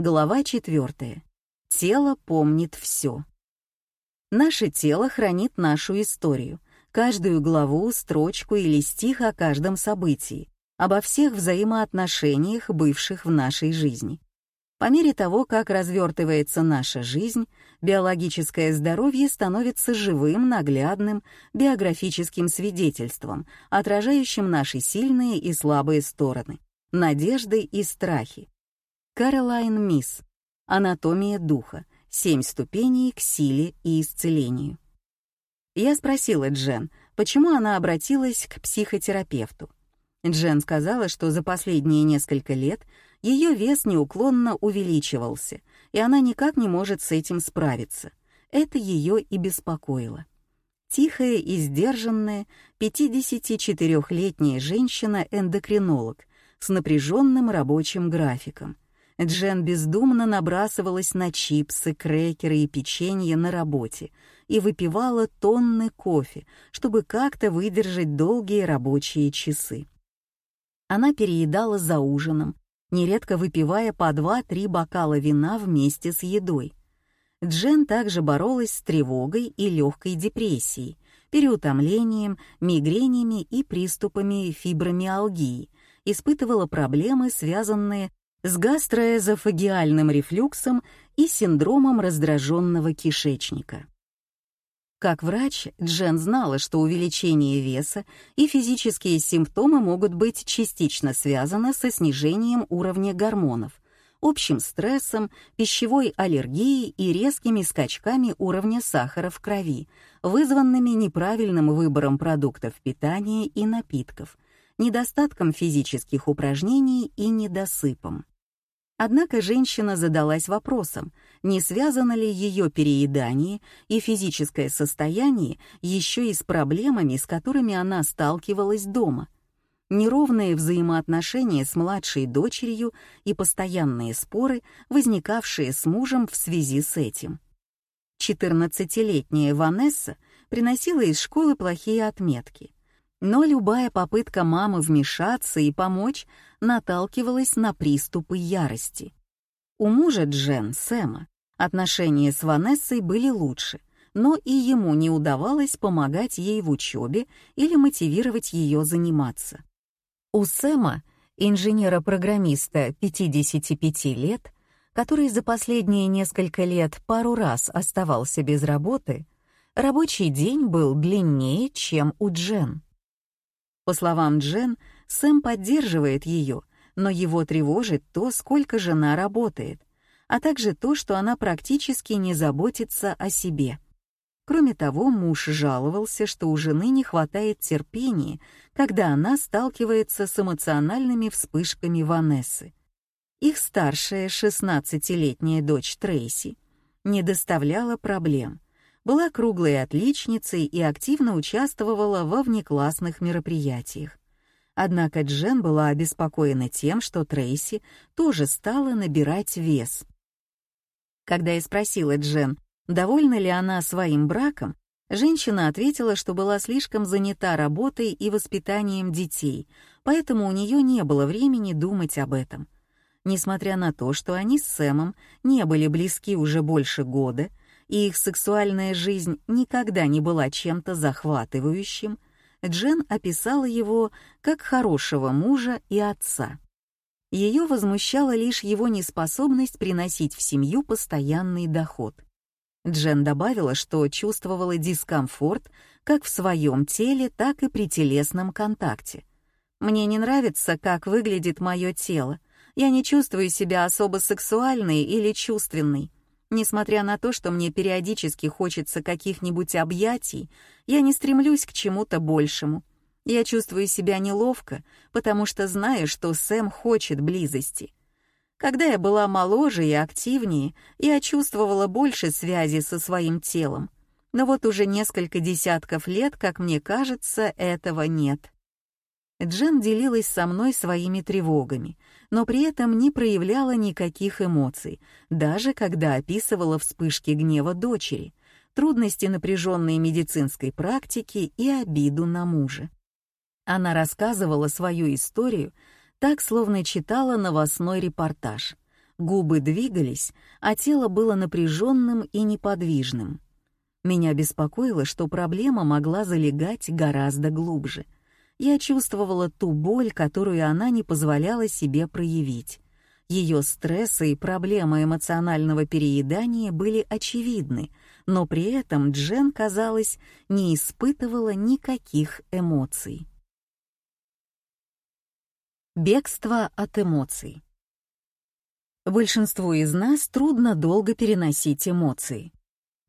Глава 4. Тело помнит все. Наше тело хранит нашу историю, каждую главу, строчку или стих о каждом событии, обо всех взаимоотношениях, бывших в нашей жизни. По мере того, как развертывается наша жизнь, биологическое здоровье становится живым, наглядным, биографическим свидетельством, отражающим наши сильные и слабые стороны, надежды и страхи, Каролайн Мисс. Анатомия духа. Семь ступеней к силе и исцелению. Я спросила Джен, почему она обратилась к психотерапевту. Джен сказала, что за последние несколько лет ее вес неуклонно увеличивался, и она никак не может с этим справиться. Это ее и беспокоило. Тихая и сдержанная 54-летняя женщина-эндокринолог с напряженным рабочим графиком — Джен бездумно набрасывалась на чипсы, крекеры и печенье на работе и выпивала тонны кофе, чтобы как-то выдержать долгие рабочие часы. Она переедала за ужином, нередко выпивая по два-три бокала вина вместе с едой. Джен также боролась с тревогой и легкой депрессией, переутомлением, мигренями и приступами фибромиалгии, испытывала проблемы, связанные с гастроэзофагиальным рефлюксом и синдромом раздраженного кишечника. Как врач, Джен знала, что увеличение веса и физические симптомы могут быть частично связаны со снижением уровня гормонов, общим стрессом, пищевой аллергией и резкими скачками уровня сахара в крови, вызванными неправильным выбором продуктов питания и напитков, недостатком физических упражнений и недосыпом. Однако женщина задалась вопросом, не связано ли ее переедание и физическое состояние еще и с проблемами, с которыми она сталкивалась дома. Неровные взаимоотношения с младшей дочерью и постоянные споры, возникавшие с мужем в связи с этим. 14-летняя Ванесса приносила из школы плохие отметки — но любая попытка мамы вмешаться и помочь наталкивалась на приступы ярости. У мужа Джен, Сэма, отношения с Ванессой были лучше, но и ему не удавалось помогать ей в учебе или мотивировать ее заниматься. У Сэма, инженера-программиста 55 лет, который за последние несколько лет пару раз оставался без работы, рабочий день был длиннее, чем у Джен. По словам Джен, Сэм поддерживает ее, но его тревожит то, сколько жена работает, а также то, что она практически не заботится о себе. Кроме того, муж жаловался, что у жены не хватает терпения, когда она сталкивается с эмоциональными вспышками Ванессы. Их старшая 16-летняя дочь Трейси не доставляла проблем — была круглой отличницей и активно участвовала во внеклассных мероприятиях. Однако Джен была обеспокоена тем, что Трейси тоже стала набирать вес. Когда я спросила Джен, довольна ли она своим браком, женщина ответила, что была слишком занята работой и воспитанием детей, поэтому у нее не было времени думать об этом. Несмотря на то, что они с Сэмом не были близки уже больше года, и их сексуальная жизнь никогда не была чем-то захватывающим, Джен описала его как хорошего мужа и отца. Ее возмущала лишь его неспособность приносить в семью постоянный доход. Джен добавила, что чувствовала дискомфорт как в своем теле, так и при телесном контакте. «Мне не нравится, как выглядит мое тело. Я не чувствую себя особо сексуальной или чувственной. Несмотря на то, что мне периодически хочется каких-нибудь объятий, я не стремлюсь к чему-то большему. Я чувствую себя неловко, потому что знаю, что Сэм хочет близости. Когда я была моложе и активнее, я чувствовала больше связи со своим телом. Но вот уже несколько десятков лет, как мне кажется, этого нет. Джен делилась со мной своими тревогами, но при этом не проявляла никаких эмоций, даже когда описывала вспышки гнева дочери, трудности напряженной медицинской практики и обиду на мужа. Она рассказывала свою историю так, словно читала новостной репортаж. Губы двигались, а тело было напряженным и неподвижным. Меня беспокоило, что проблема могла залегать гораздо глубже. Я чувствовала ту боль, которую она не позволяла себе проявить. Ее стрессы и проблемы эмоционального переедания были очевидны, но при этом Джен, казалось, не испытывала никаких эмоций. Бегство от эмоций. Большинству из нас трудно долго переносить эмоции.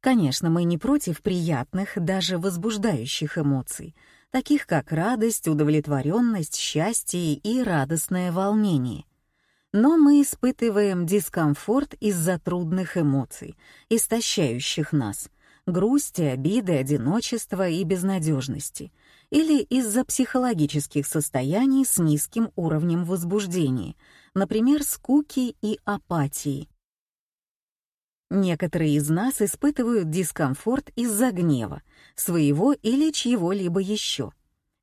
Конечно, мы не против приятных, даже возбуждающих эмоций, таких как радость, удовлетворенность, счастье и радостное волнение. Но мы испытываем дискомфорт из-за трудных эмоций, истощающих нас, грусти, обиды, одиночества и безнадежности, или из-за психологических состояний с низким уровнем возбуждения, например, скуки и апатии. Некоторые из нас испытывают дискомфорт из-за гнева, своего или чьего-либо еще.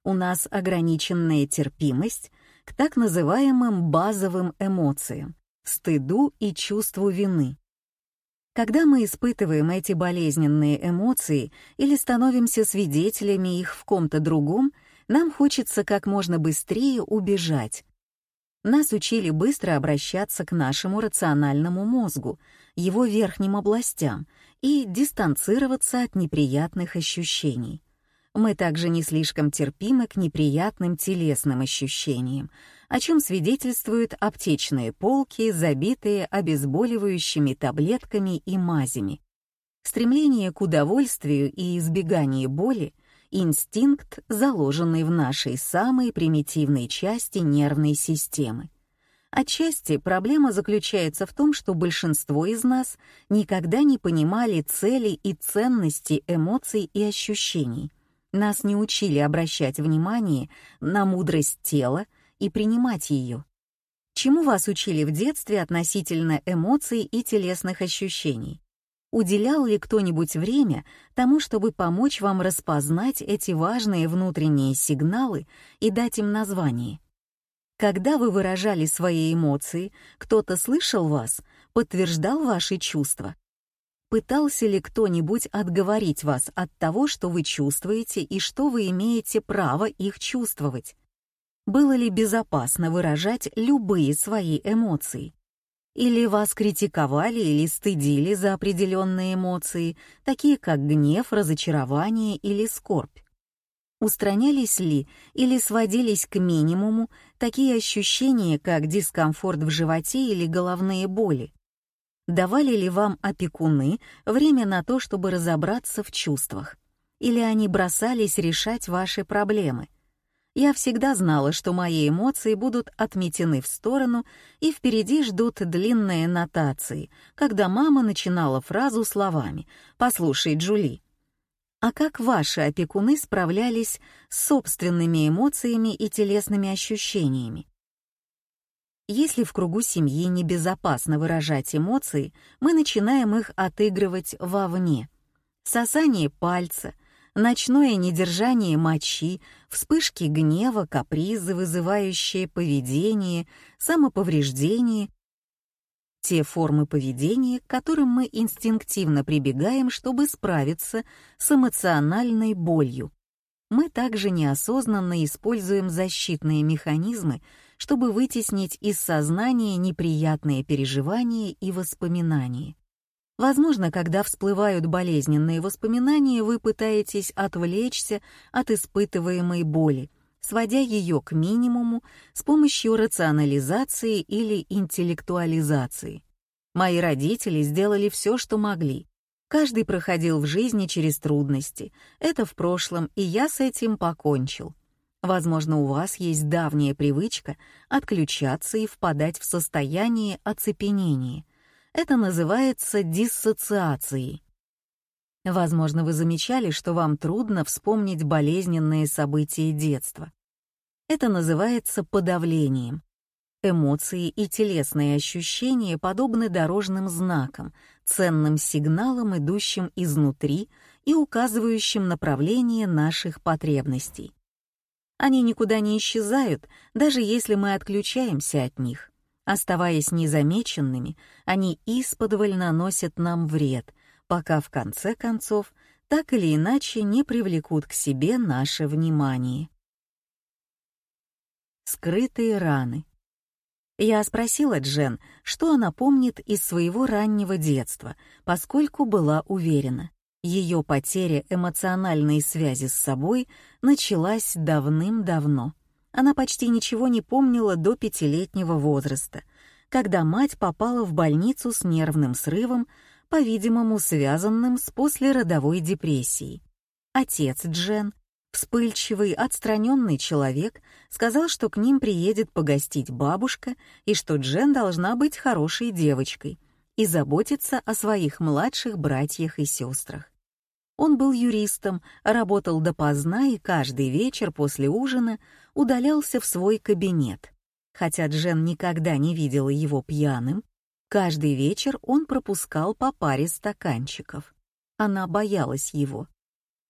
У нас ограниченная терпимость к так называемым базовым эмоциям — стыду и чувству вины. Когда мы испытываем эти болезненные эмоции или становимся свидетелями их в ком-то другом, нам хочется как можно быстрее убежать. Нас учили быстро обращаться к нашему рациональному мозгу, его верхним областям и дистанцироваться от неприятных ощущений. Мы также не слишком терпимы к неприятным телесным ощущениям, о чем свидетельствуют аптечные полки, забитые обезболивающими таблетками и мазями. Стремление к удовольствию и избегание боли — инстинкт, заложенный в нашей самой примитивной части нервной системы. Отчасти проблема заключается в том, что большинство из нас никогда не понимали цели и ценности эмоций и ощущений. Нас не учили обращать внимание на мудрость тела и принимать ее. Чему вас учили в детстве относительно эмоций и телесных ощущений? Уделял ли кто-нибудь время тому, чтобы помочь вам распознать эти важные внутренние сигналы и дать им название? Когда вы выражали свои эмоции, кто-то слышал вас, подтверждал ваши чувства? Пытался ли кто-нибудь отговорить вас от того, что вы чувствуете и что вы имеете право их чувствовать? Было ли безопасно выражать любые свои эмоции? Или вас критиковали или стыдили за определенные эмоции, такие как гнев, разочарование или скорбь? Устранялись ли или сводились к минимуму такие ощущения, как дискомфорт в животе или головные боли? Давали ли вам опекуны время на то, чтобы разобраться в чувствах? Или они бросались решать ваши проблемы? Я всегда знала, что мои эмоции будут отметены в сторону, и впереди ждут длинные нотации, когда мама начинала фразу словами «Послушай, Джули, а как ваши опекуны справлялись с собственными эмоциями и телесными ощущениями? Если в кругу семьи небезопасно выражать эмоции, мы начинаем их отыгрывать вовне. Сосание пальца, ночное недержание мочи, вспышки гнева, капризы, вызывающие поведение, самоповреждение те формы поведения, к которым мы инстинктивно прибегаем, чтобы справиться с эмоциональной болью. Мы также неосознанно используем защитные механизмы, чтобы вытеснить из сознания неприятные переживания и воспоминания. Возможно, когда всплывают болезненные воспоминания, вы пытаетесь отвлечься от испытываемой боли, сводя ее к минимуму с помощью рационализации или интеллектуализации. Мои родители сделали все, что могли. Каждый проходил в жизни через трудности. Это в прошлом, и я с этим покончил. Возможно, у вас есть давняя привычка отключаться и впадать в состояние оцепенения. Это называется диссоциацией. Возможно, вы замечали, что вам трудно вспомнить болезненные события детства. Это называется подавлением. Эмоции и телесные ощущения подобны дорожным знакам, ценным сигналам, идущим изнутри и указывающим направление наших потребностей. Они никуда не исчезают, даже если мы отключаемся от них. Оставаясь незамеченными, они исподволь наносят нам вред, пока в конце концов так или иначе не привлекут к себе наше внимание. Скрытые раны. Я спросила Джен, что она помнит из своего раннего детства, поскольку была уверена, ее потеря эмоциональной связи с собой началась давным-давно. Она почти ничего не помнила до пятилетнего возраста, когда мать попала в больницу с нервным срывом, по-видимому, связанным с послеродовой депрессией. Отец Джен, вспыльчивый, отстраненный человек, сказал, что к ним приедет погостить бабушка и что Джен должна быть хорошей девочкой и заботиться о своих младших братьях и сестрах. Он был юристом, работал допоздна и каждый вечер после ужина удалялся в свой кабинет. Хотя Джен никогда не видела его пьяным, каждый вечер он пропускал по паре стаканчиков. Она боялась его.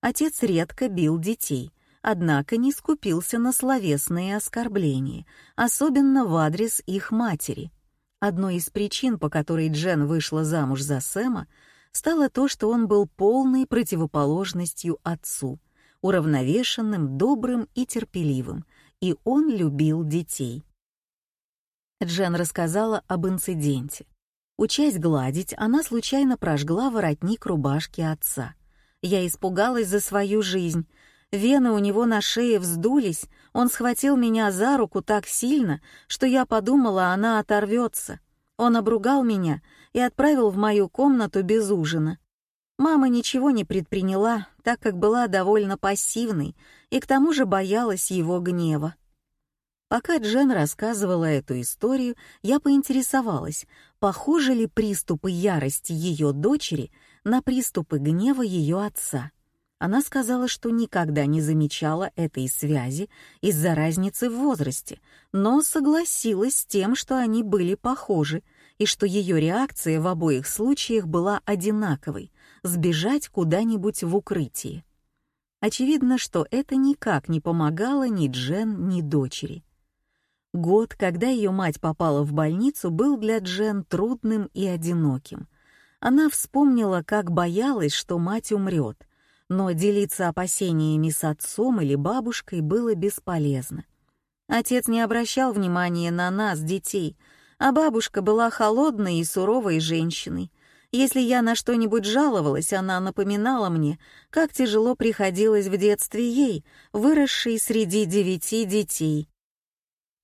Отец редко бил детей, однако не скупился на словесные оскорбления, особенно в адрес их матери. Одной из причин, по которой Джен вышла замуж за Сэма, стало то, что он был полной противоположностью отцу, уравновешенным, добрым и терпеливым, и он любил детей. Джен рассказала об инциденте. Учась гладить, она случайно прожгла воротник рубашки отца. Я испугалась за свою жизнь. Вены у него на шее вздулись, он схватил меня за руку так сильно, что я подумала, она оторвется. Он обругал меня и отправил в мою комнату без ужина. Мама ничего не предприняла, так как была довольно пассивной и к тому же боялась его гнева. Пока Джен рассказывала эту историю, я поинтересовалась, похожи ли приступы ярости ее дочери на приступы гнева ее отца. Она сказала, что никогда не замечала этой связи из-за разницы в возрасте, но согласилась с тем, что они были похожи — и что ее реакция в обоих случаях была одинаковой — сбежать куда-нибудь в укрытие. Очевидно, что это никак не помогало ни Джен, ни дочери. Год, когда ее мать попала в больницу, был для Джен трудным и одиноким. Она вспомнила, как боялась, что мать умрет, но делиться опасениями с отцом или бабушкой было бесполезно. Отец не обращал внимания на нас, детей, а бабушка была холодной и суровой женщиной. Если я на что-нибудь жаловалась, она напоминала мне, как тяжело приходилось в детстве ей, выросшей среди девяти детей.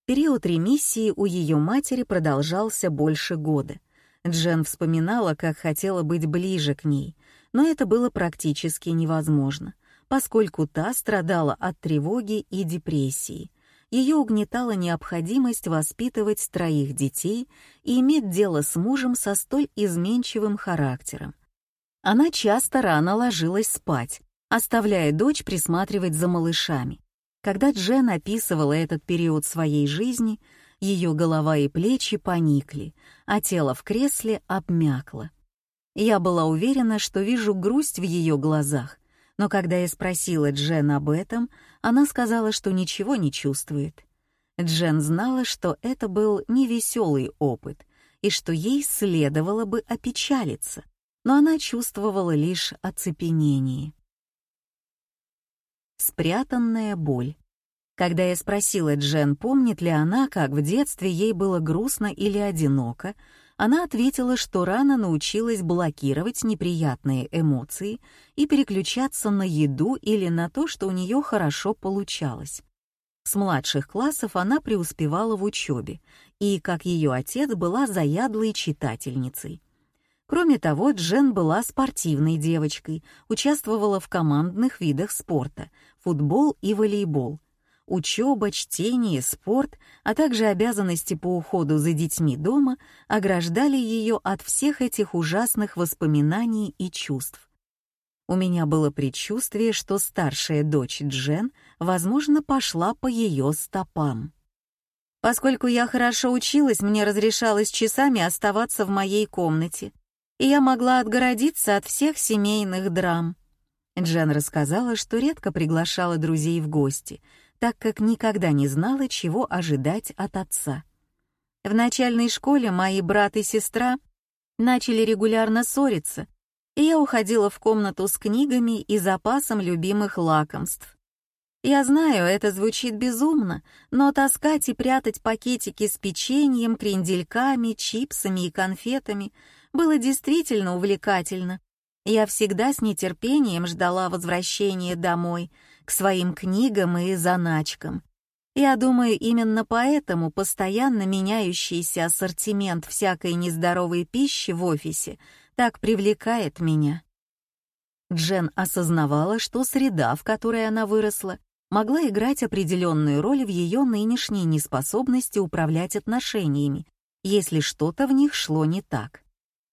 Период ремиссии у ее матери продолжался больше года. Джен вспоминала, как хотела быть ближе к ней, но это было практически невозможно, поскольку та страдала от тревоги и депрессии — ее угнетала необходимость воспитывать троих детей и иметь дело с мужем со столь изменчивым характером. Она часто рано ложилась спать, оставляя дочь присматривать за малышами. Когда Джен описывала этот период своей жизни, ее голова и плечи поникли, а тело в кресле обмякло. Я была уверена, что вижу грусть в ее глазах, но когда я спросила Джен об этом, она сказала, что ничего не чувствует. Джен знала, что это был невеселый опыт и что ей следовало бы опечалиться, но она чувствовала лишь оцепенение. Спрятанная боль. Когда я спросила Джен, помнит ли она, как в детстве ей было грустно или одиноко, она ответила, что рано научилась блокировать неприятные эмоции и переключаться на еду или на то, что у нее хорошо получалось. С младших классов она преуспевала в учебе и, как ее отец, была заядлой читательницей. Кроме того, Джен была спортивной девочкой, участвовала в командных видах спорта — футбол и волейбол — учеба, чтение, спорт, а также обязанности по уходу за детьми дома ограждали ее от всех этих ужасных воспоминаний и чувств. У меня было предчувствие, что старшая дочь Джен, возможно, пошла по ее стопам. Поскольку я хорошо училась, мне разрешалось часами оставаться в моей комнате, и я могла отгородиться от всех семейных драм. Джен рассказала, что редко приглашала друзей в гости, так как никогда не знала, чего ожидать от отца. В начальной школе мои брат и сестра начали регулярно ссориться, и я уходила в комнату с книгами и запасом любимых лакомств. Я знаю, это звучит безумно, но таскать и прятать пакетики с печеньем, крендельками, чипсами и конфетами было действительно увлекательно. Я всегда с нетерпением ждала возвращения домой, к своим книгам и заначкам. Я думаю, именно поэтому постоянно меняющийся ассортимент всякой нездоровой пищи в офисе так привлекает меня. Джен осознавала, что среда, в которой она выросла, могла играть определенную роль в ее нынешней неспособности управлять отношениями, если что-то в них шло не так.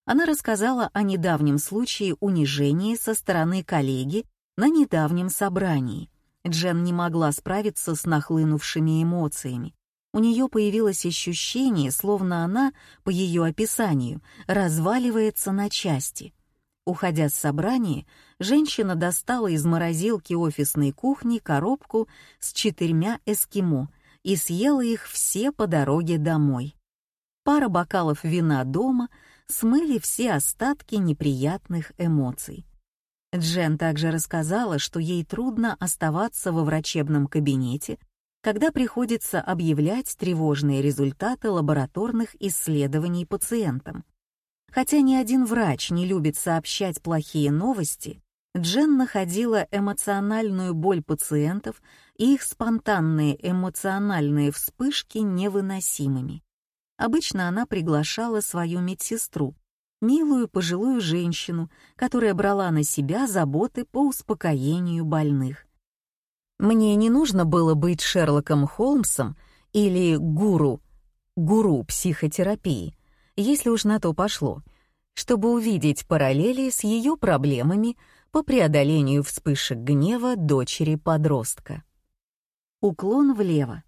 Она рассказала о недавнем случае унижения со стороны коллеги на недавнем собрании. Джен не могла справиться с нахлынувшими эмоциями. У нее появилось ощущение, словно она, по ее описанию, разваливается на части — Уходя с собрания, женщина достала из морозилки офисной кухни коробку с четырьмя эскимо и съела их все по дороге домой. Пара бокалов вина дома смыли все остатки неприятных эмоций. Джен также рассказала, что ей трудно оставаться во врачебном кабинете, когда приходится объявлять тревожные результаты лабораторных исследований пациентам. Хотя ни один врач не любит сообщать плохие новости, Джен находила эмоциональную боль пациентов и их спонтанные эмоциональные вспышки невыносимыми. Обычно она приглашала свою медсестру, милую пожилую женщину, которая брала на себя заботы по успокоению больных. Мне не нужно было быть Шерлоком Холмсом или гуру, гуру психотерапии, если уж на то пошло, чтобы увидеть параллели с ее проблемами по преодолению вспышек гнева дочери-подростка. Уклон влево.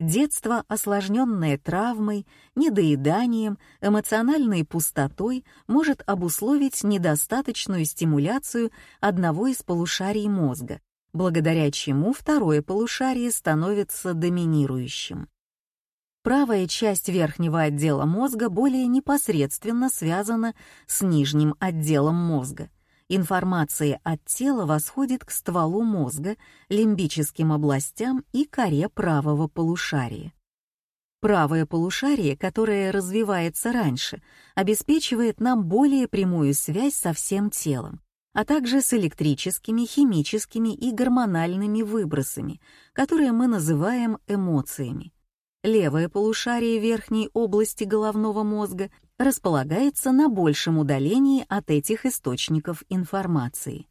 Детство, осложненное травмой, недоеданием, эмоциональной пустотой, может обусловить недостаточную стимуляцию одного из полушарий мозга, благодаря чему второе полушарие становится доминирующим. Правая часть верхнего отдела мозга более непосредственно связана с нижним отделом мозга. Информация от тела восходит к стволу мозга, лимбическим областям и коре правого полушария. Правое полушарие, которое развивается раньше, обеспечивает нам более прямую связь со всем телом, а также с электрическими, химическими и гормональными выбросами, которые мы называем эмоциями. Левое полушарие верхней области головного мозга располагается на большем удалении от этих источников информации.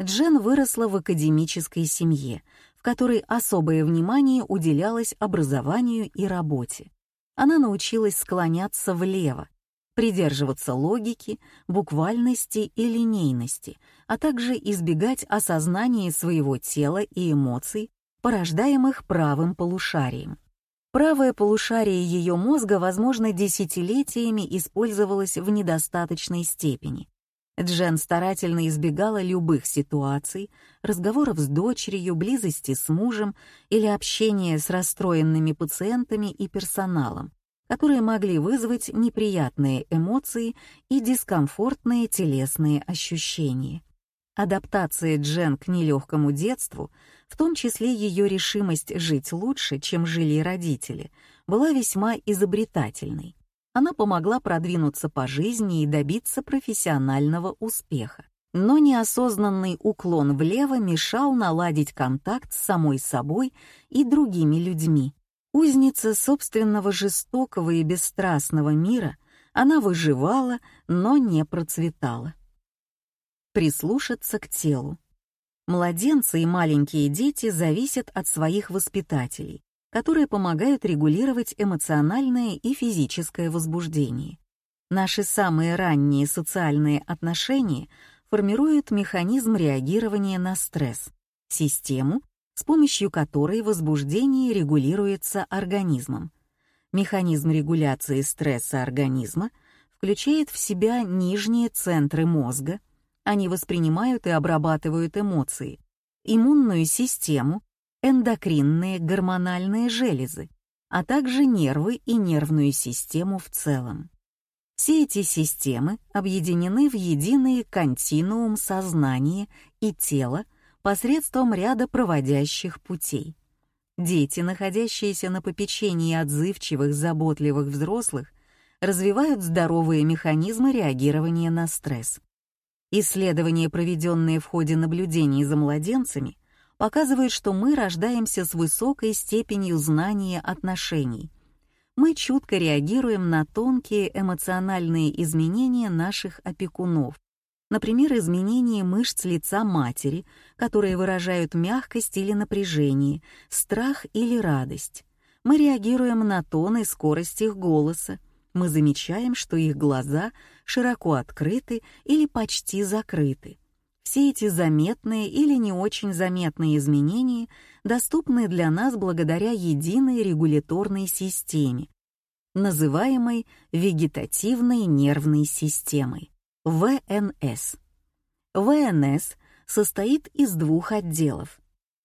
Джен выросла в академической семье, в которой особое внимание уделялось образованию и работе. Она научилась склоняться влево, придерживаться логики, буквальности и линейности, а также избегать осознания своего тела и эмоций, порождаемых правым полушарием. Правое полушарие ее мозга, возможно, десятилетиями использовалось в недостаточной степени. Джен старательно избегала любых ситуаций, разговоров с дочерью, близости с мужем или общения с расстроенными пациентами и персоналом, которые могли вызвать неприятные эмоции и дискомфортные телесные ощущения. Адаптация Джен к нелегкому детству в том числе ее решимость жить лучше, чем жили родители, была весьма изобретательной. Она помогла продвинуться по жизни и добиться профессионального успеха. Но неосознанный уклон влево мешал наладить контакт с самой собой и другими людьми. Узница собственного жестокого и бесстрастного мира, она выживала, но не процветала. Прислушаться к телу. Младенцы и маленькие дети зависят от своих воспитателей, которые помогают регулировать эмоциональное и физическое возбуждение. Наши самые ранние социальные отношения формируют механизм реагирования на стресс, систему, с помощью которой возбуждение регулируется организмом. Механизм регуляции стресса организма включает в себя нижние центры мозга — они воспринимают и обрабатывают эмоции, иммунную систему, эндокринные гормональные железы, а также нервы и нервную систему в целом. Все эти системы объединены в единый континуум сознания и тела посредством ряда проводящих путей. Дети, находящиеся на попечении отзывчивых, заботливых взрослых, развивают здоровые механизмы реагирования на стресс. Исследования, проведенные в ходе наблюдений за младенцами, показывают, что мы рождаемся с высокой степенью знания отношений. Мы чутко реагируем на тонкие эмоциональные изменения наших опекунов, например, изменение мышц лица матери, которые выражают мягкость или напряжение, страх или радость. Мы реагируем на тон и скорость их голоса, мы замечаем, что их глаза широко открыты или почти закрыты. Все эти заметные или не очень заметные изменения доступны для нас благодаря единой регуляторной системе, называемой вегетативной нервной системой — ВНС. ВНС состоит из двух отделов.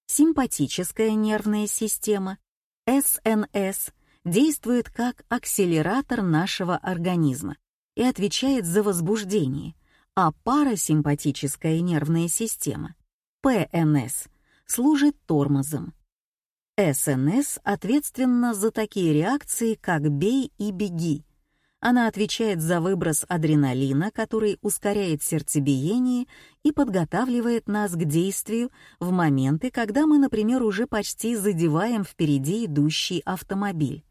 Симпатическая нервная система, СНС, действует как акселератор нашего организма и отвечает за возбуждение, а парасимпатическая нервная система, ПНС, служит тормозом. СНС ответственна за такие реакции, как «бей» и «беги». Она отвечает за выброс адреналина, который ускоряет сердцебиение и подготавливает нас к действию в моменты, когда мы, например, уже почти задеваем впереди идущий автомобиль.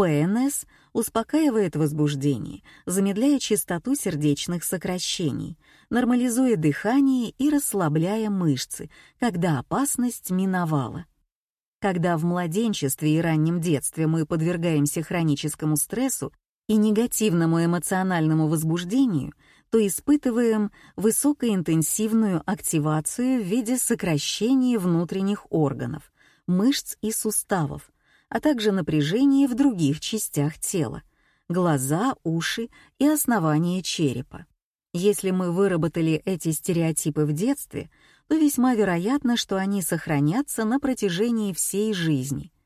ПНС успокаивает возбуждение, замедляя частоту сердечных сокращений, нормализуя дыхание и расслабляя мышцы, когда опасность миновала. Когда в младенчестве и раннем детстве мы подвергаемся хроническому стрессу и негативному эмоциональному возбуждению, то испытываем высокоинтенсивную активацию в виде сокращения внутренних органов, мышц и суставов, а также напряжение в других частях тела — глаза, уши и основание черепа. Если мы выработали эти стереотипы в детстве, то весьма вероятно, что они сохранятся на протяжении всей жизни —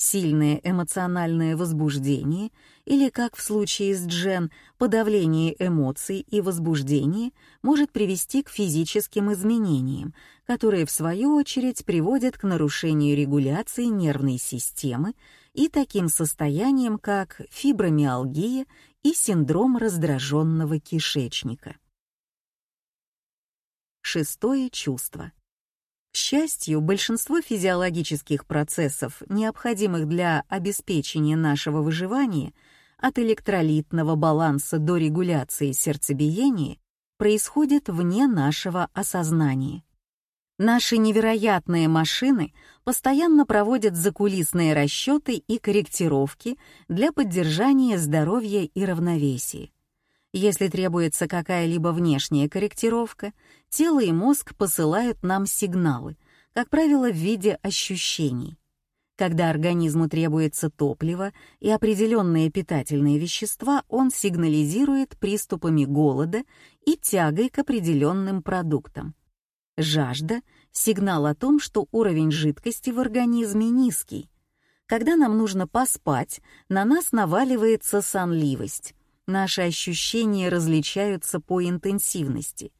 сильное эмоциональное возбуждение или, как в случае с Джен, подавление эмоций и возбуждение может привести к физическим изменениям, которые, в свою очередь, приводят к нарушению регуляции нервной системы и таким состояниям, как фибромиалгия и синдром раздраженного кишечника. Шестое чувство. К счастью, большинство физиологических процессов, необходимых для обеспечения нашего выживания, от электролитного баланса до регуляции сердцебиения, происходят вне нашего осознания. Наши невероятные машины постоянно проводят закулисные расчеты и корректировки для поддержания здоровья и равновесия. Если требуется какая-либо внешняя корректировка, тело и мозг посылают нам сигналы, как правило, в виде ощущений. Когда организму требуется топливо и определенные питательные вещества, он сигнализирует приступами голода и тягой к определенным продуктам. Жажда — сигнал о том, что уровень жидкости в организме низкий. Когда нам нужно поспать, на нас наваливается сонливость, Наши ощущения различаются по интенсивности.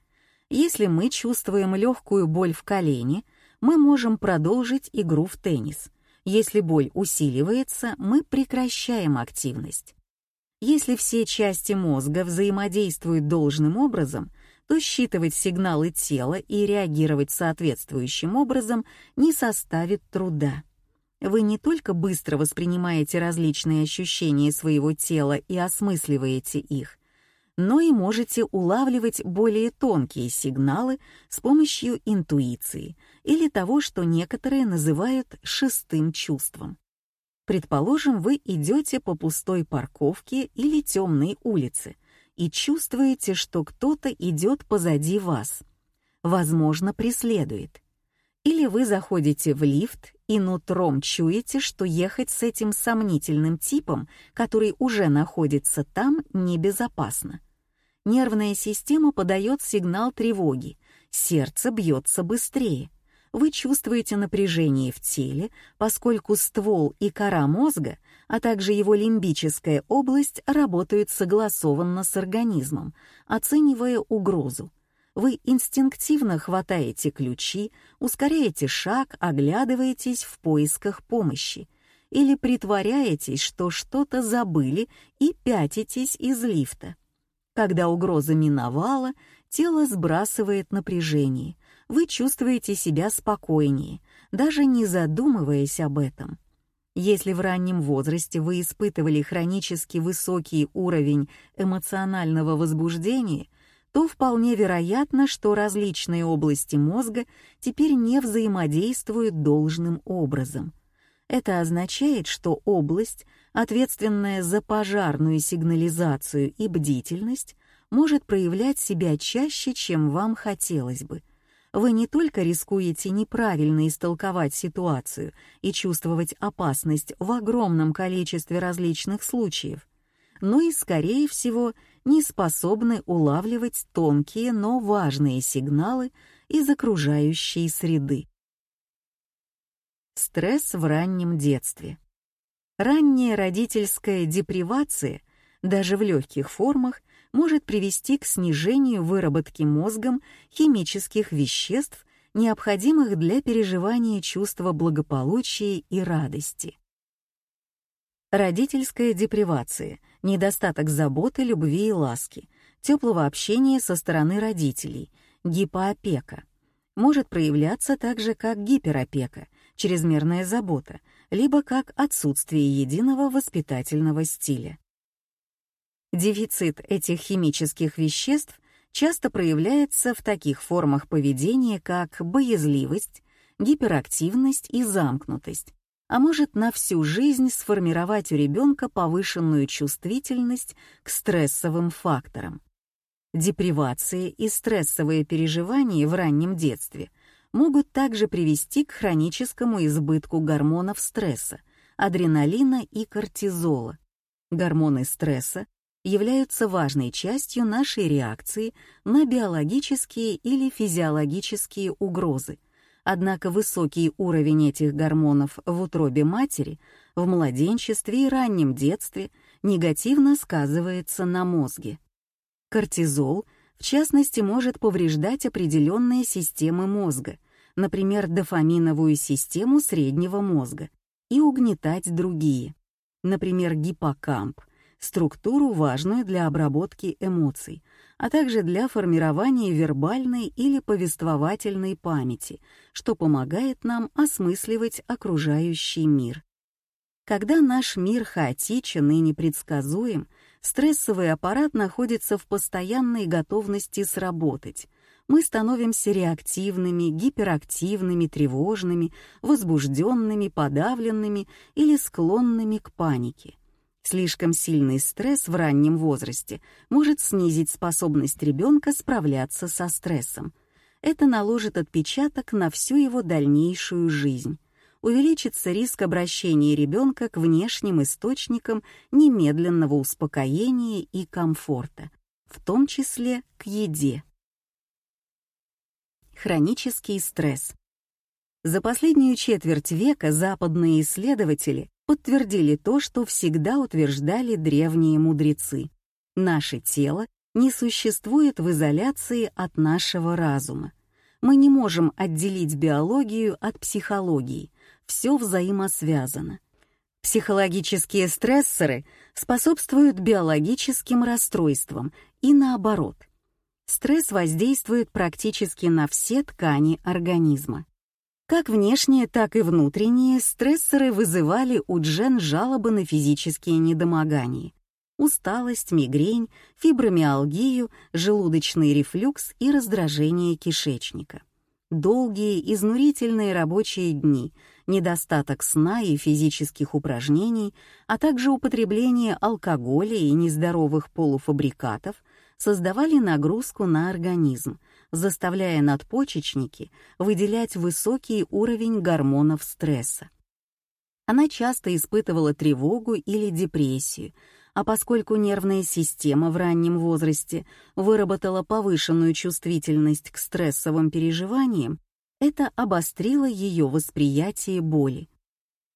Если мы чувствуем легкую боль в колене, мы можем продолжить игру в теннис. Если боль усиливается, мы прекращаем активность. Если все части мозга взаимодействуют должным образом, то считывать сигналы тела и реагировать соответствующим образом не составит труда. Вы не только быстро воспринимаете различные ощущения своего тела и осмысливаете их, но и можете улавливать более тонкие сигналы с помощью интуиции или того, что некоторые называют шестым чувством. Предположим, вы идете по пустой парковке или темной улице и чувствуете, что кто-то идет позади вас. Возможно, преследует. Или вы заходите в лифт и нутром чуете, что ехать с этим сомнительным типом, который уже находится там, небезопасно. Нервная система подает сигнал тревоги, сердце бьется быстрее. вы чувствуете напряжение в теле, поскольку ствол и кора мозга, а также его лимбическая область работают согласованно с организмом, оценивая угрозу. Вы инстинктивно хватаете ключи, ускоряете шаг, оглядываетесь в поисках помощи или притворяетесь, что что-то забыли и пятитесь из лифта. Когда угроза миновала, тело сбрасывает напряжение, вы чувствуете себя спокойнее, даже не задумываясь об этом. Если в раннем возрасте вы испытывали хронически высокий уровень эмоционального возбуждения, то вполне вероятно, что различные области мозга теперь не взаимодействуют должным образом. Это означает, что область, ответственная за пожарную сигнализацию и бдительность, может проявлять себя чаще, чем вам хотелось бы. Вы не только рискуете неправильно истолковать ситуацию и чувствовать опасность в огромном количестве различных случаев, но и, скорее всего, не способны улавливать тонкие, но важные сигналы из окружающей среды. Стресс в раннем детстве. Ранняя родительская депривация, даже в легких формах, может привести к снижению выработки мозгом химических веществ, необходимых для переживания чувства благополучия и радости. Родительская депривация, недостаток заботы, любви и ласки, теплого общения со стороны родителей, гипоопека. Может проявляться также как гиперопека, чрезмерная забота, либо как отсутствие единого воспитательного стиля. Дефицит этих химических веществ часто проявляется в таких формах поведения, как боязливость, гиперактивность и замкнутость, а может на всю жизнь сформировать у ребенка повышенную чувствительность к стрессовым факторам. Депривация и стрессовые переживания в раннем детстве могут также привести к хроническому избытку гормонов стресса, адреналина и кортизола. Гормоны стресса являются важной частью нашей реакции на биологические или физиологические угрозы — Однако высокий уровень этих гормонов в утробе матери, в младенчестве и раннем детстве негативно сказывается на мозге. Кортизол, в частности, может повреждать определенные системы мозга, например, дофаминовую систему среднего мозга, и угнетать другие, например, гиппокамп, структуру, важную для обработки эмоций, а также для формирования вербальной или повествовательной памяти, что помогает нам осмысливать окружающий мир. Когда наш мир хаотичен и непредсказуем, стрессовый аппарат находится в постоянной готовности сработать. Мы становимся реактивными, гиперактивными, тревожными, возбужденными, подавленными или склонными к панике. Слишком сильный стресс в раннем возрасте может снизить способность ребенка справляться со стрессом. Это наложит отпечаток на всю его дальнейшую жизнь. Увеличится риск обращения ребенка к внешним источникам немедленного успокоения и комфорта, в том числе к еде. Хронический стресс. За последнюю четверть века западные исследователи подтвердили то, что всегда утверждали древние мудрецы. Наше тело не существует в изоляции от нашего разума. Мы не можем отделить биологию от психологии, все взаимосвязано. Психологические стрессоры способствуют биологическим расстройствам и наоборот. Стресс воздействует практически на все ткани организма. Как внешние, так и внутренние стрессоры вызывали у Джен жалобы на физические недомогания. Усталость, мигрень, фибромиалгию, желудочный рефлюкс и раздражение кишечника. Долгие, изнурительные рабочие дни, недостаток сна и физических упражнений, а также употребление алкоголя и нездоровых полуфабрикатов создавали нагрузку на организм, заставляя надпочечники выделять высокий уровень гормонов стресса. Она часто испытывала тревогу или депрессию, а поскольку нервная система в раннем возрасте выработала повышенную чувствительность к стрессовым переживаниям, Это обострило ее восприятие боли.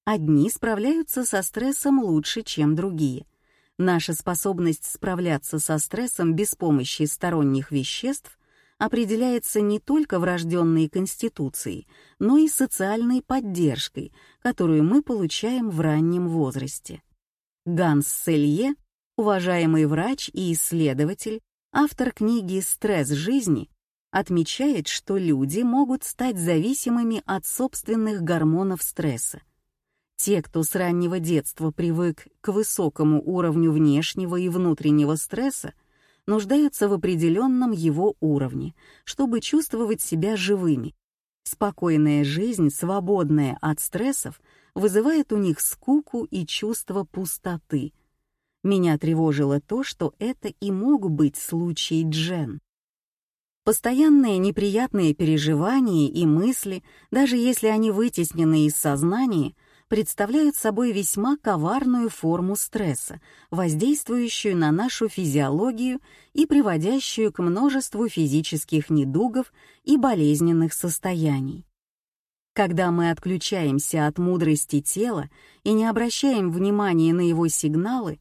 Одни справляются со стрессом лучше, чем другие. Наша способность справляться со стрессом без помощи сторонних веществ определяется не только врожденной конституцией, но и социальной поддержкой, которую мы получаем в раннем возрасте. Ганс Селье, уважаемый врач и исследователь, автор книги «Стресс жизни», отмечает, что люди могут стать зависимыми от собственных гормонов стресса. Те, кто с раннего детства привык к высокому уровню внешнего и внутреннего стресса, нуждаются в определенном его уровне, чтобы чувствовать себя живыми. Спокойная жизнь, свободная от стрессов, вызывает у них скуку и чувство пустоты. Меня тревожило то, что это и мог быть случай Джен. Постоянные неприятные переживания и мысли, даже если они вытеснены из сознания, представляют собой весьма коварную форму стресса, воздействующую на нашу физиологию и приводящую к множеству физических недугов и болезненных состояний. Когда мы отключаемся от мудрости тела и не обращаем внимания на его сигналы,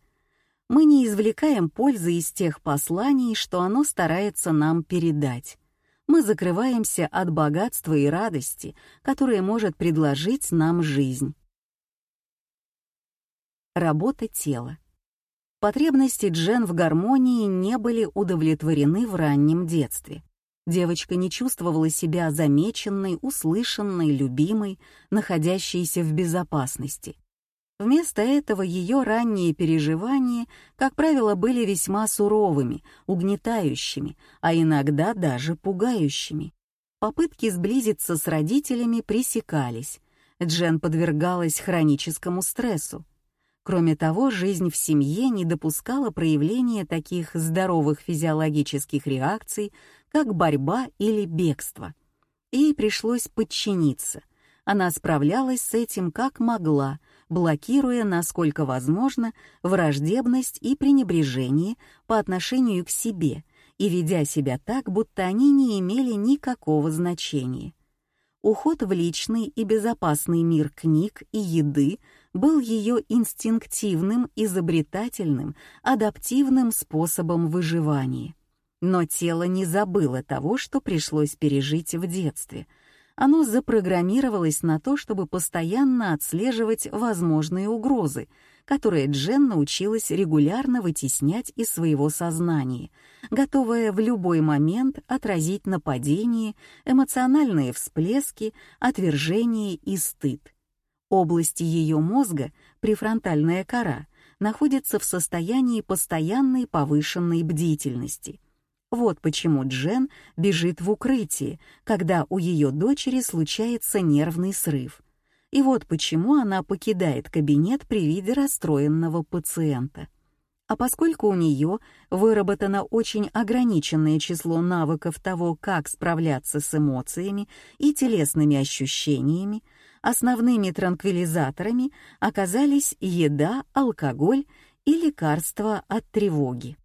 мы не извлекаем пользы из тех посланий, что оно старается нам передать. Мы закрываемся от богатства и радости, которые может предложить нам жизнь. Работа тела. Потребности Джен в гармонии не были удовлетворены в раннем детстве. Девочка не чувствовала себя замеченной, услышанной, любимой, находящейся в безопасности. Вместо этого ее ранние переживания, как правило, были весьма суровыми, угнетающими, а иногда даже пугающими. Попытки сблизиться с родителями пресекались. Джен подвергалась хроническому стрессу. Кроме того, жизнь в семье не допускала проявления таких здоровых физиологических реакций, как борьба или бегство. Ей пришлось подчиниться. Она справлялась с этим как могла, блокируя, насколько возможно, враждебность и пренебрежение по отношению к себе и ведя себя так, будто они не имели никакого значения. Уход в личный и безопасный мир книг и еды был ее инстинктивным, изобретательным, адаптивным способом выживания. Но тело не забыло того, что пришлось пережить в детстве. Оно запрограммировалось на то, чтобы постоянно отслеживать возможные угрозы, которые Джен научилась регулярно вытеснять из своего сознания, готовая в любой момент отразить нападение, эмоциональные всплески, отвержение и стыд. Области ее мозга, префронтальная кора, находится в состоянии постоянной повышенной бдительности. Вот почему Джен бежит в укрытие, когда у ее дочери случается нервный срыв. И вот почему она покидает кабинет при виде расстроенного пациента. А поскольку у нее выработано очень ограниченное число навыков того, как справляться с эмоциями и телесными ощущениями, Основными транквилизаторами оказались еда, алкоголь и лекарства от тревоги.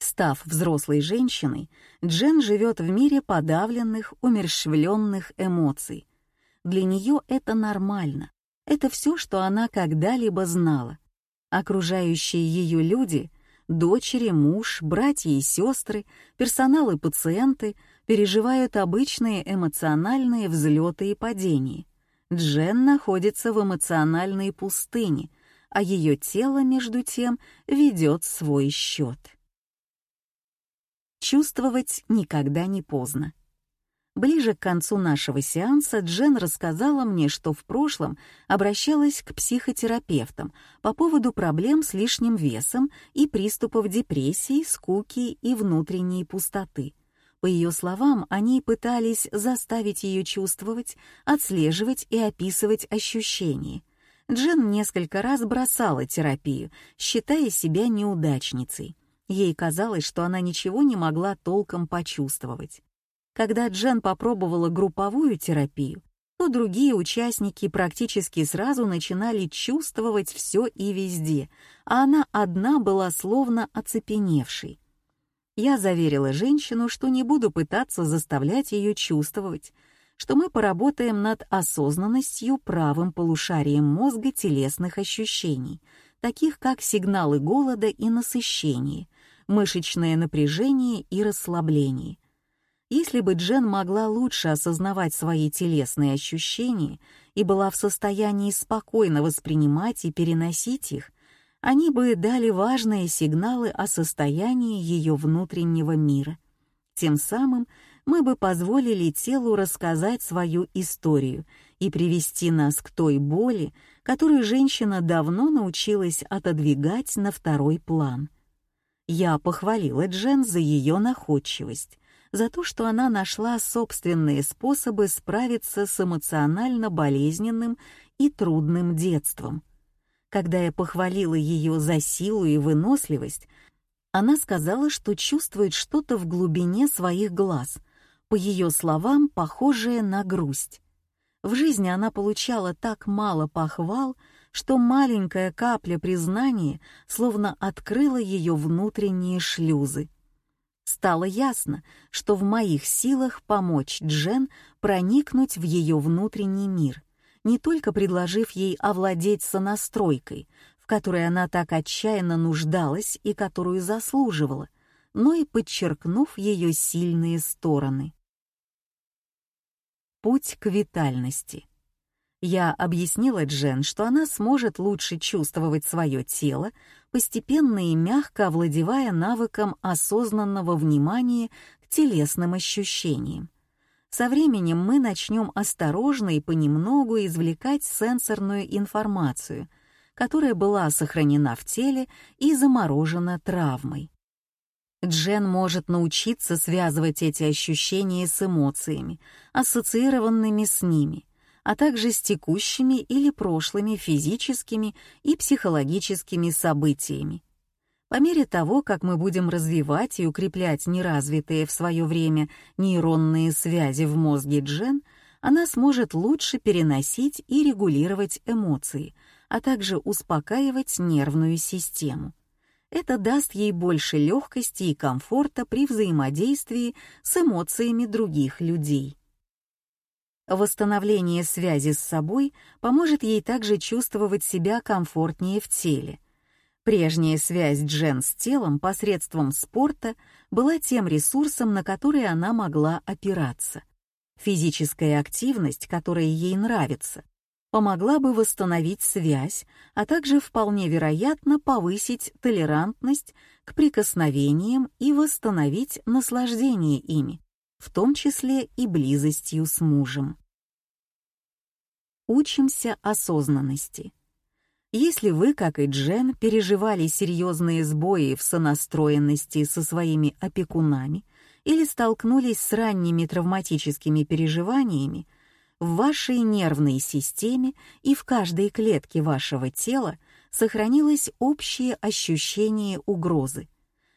Став взрослой женщиной, Джен живет в мире подавленных, умерщвленных эмоций. Для нее это нормально. Это все, что она когда-либо знала. Окружающие ее люди — дочери, муж, братья и сестры, персонал и пациенты — переживают обычные эмоциональные взлеты и падения. Джен находится в эмоциональной пустыне, а ее тело, между тем, ведет свой счет. Чувствовать никогда не поздно. Ближе к концу нашего сеанса Джен рассказала мне, что в прошлом обращалась к психотерапевтам по поводу проблем с лишним весом и приступов депрессии, скуки и внутренней пустоты. По ее словам, они пытались заставить ее чувствовать, отслеживать и описывать ощущения. Джен несколько раз бросала терапию, считая себя неудачницей. Ей казалось, что она ничего не могла толком почувствовать. Когда Джен попробовала групповую терапию, то другие участники практически сразу начинали чувствовать все и везде, а она одна была словно оцепеневшей. Я заверила женщину, что не буду пытаться заставлять ее чувствовать. что мы поработаем над осознанностью правым полушарием мозга телесных ощущений, таких как сигналы голода и насыщения, мышечное напряжение и расслабление. Если бы Джен могла лучше осознавать свои телесные ощущения и была в состоянии спокойно воспринимать и переносить их, они бы дали важные сигналы о состоянии ее внутреннего мира. Тем самым мы бы позволили телу рассказать свою историю и привести нас к той боли, которую женщина давно научилась отодвигать на второй план. Я похвалила Джен за ее находчивость, за то, что она нашла собственные способы справиться с эмоционально болезненным и трудным детством. Когда я похвалила ее за силу и выносливость, она сказала, что чувствует что-то в глубине своих глаз — по ее словам, похожее на грусть. В жизни она получала так мало похвал, что маленькая капля признания словно открыла ее внутренние шлюзы. Стало ясно, что в моих силах помочь Джен проникнуть в ее внутренний мир, не только предложив ей овладеть сонастройкой, в которой она так отчаянно нуждалась и которую заслуживала, но и подчеркнув ее сильные стороны. Путь к витальности. Я объяснила Джен, что она сможет лучше чувствовать свое тело, постепенно и мягко овладевая навыком осознанного внимания к телесным ощущениям. Со временем мы начнем осторожно и понемногу извлекать сенсорную информацию, которая была сохранена в теле и заморожена травмой. Джен может научиться связывать эти ощущения с эмоциями, ассоциированными с ними, а также с текущими или прошлыми физическими и психологическими событиями. По мере того, как мы будем развивать и укреплять неразвитые в свое время нейронные связи в мозге Джен, она сможет лучше переносить и регулировать эмоции, а также успокаивать нервную систему. Это даст ей больше легкости и комфорта при взаимодействии с эмоциями других людей. Восстановление связи с собой поможет ей также чувствовать себя комфортнее в теле. Прежняя связь Джен с телом посредством спорта была тем ресурсом, на который она могла опираться. Физическая активность, которая ей нравится, помогла бы восстановить связь, а также вполне вероятно повысить толерантность к прикосновениям и восстановить наслаждение ими, в том числе и близостью с мужем. Учимся осознанности. Если вы, как и Джен, переживали серьезные сбои в сонастроенности со своими опекунами или столкнулись с ранними травматическими переживаниями, в вашей нервной системе и в каждой клетке вашего тела сохранилось общее ощущение угрозы.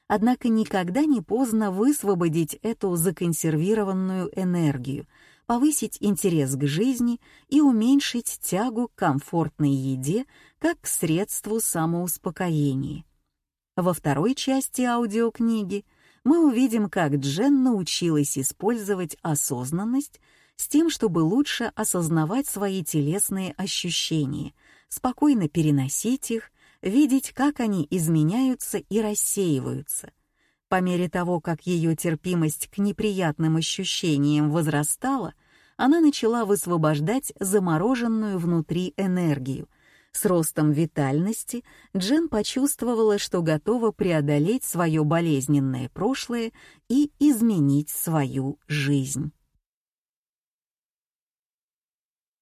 Однако никогда не поздно высвободить эту законсервированную энергию, повысить интерес к жизни и уменьшить тягу к комфортной еде как к средству самоуспокоения. Во второй части аудиокниги мы увидим, как Джен научилась использовать осознанность с тем, чтобы лучше осознавать свои телесные ощущения, спокойно переносить их, видеть, как они изменяются и рассеиваются. По мере того, как ее терпимость к неприятным ощущениям возрастала, она начала высвобождать замороженную внутри энергию. С ростом витальности Джен почувствовала, что готова преодолеть свое болезненное прошлое и изменить свою жизнь.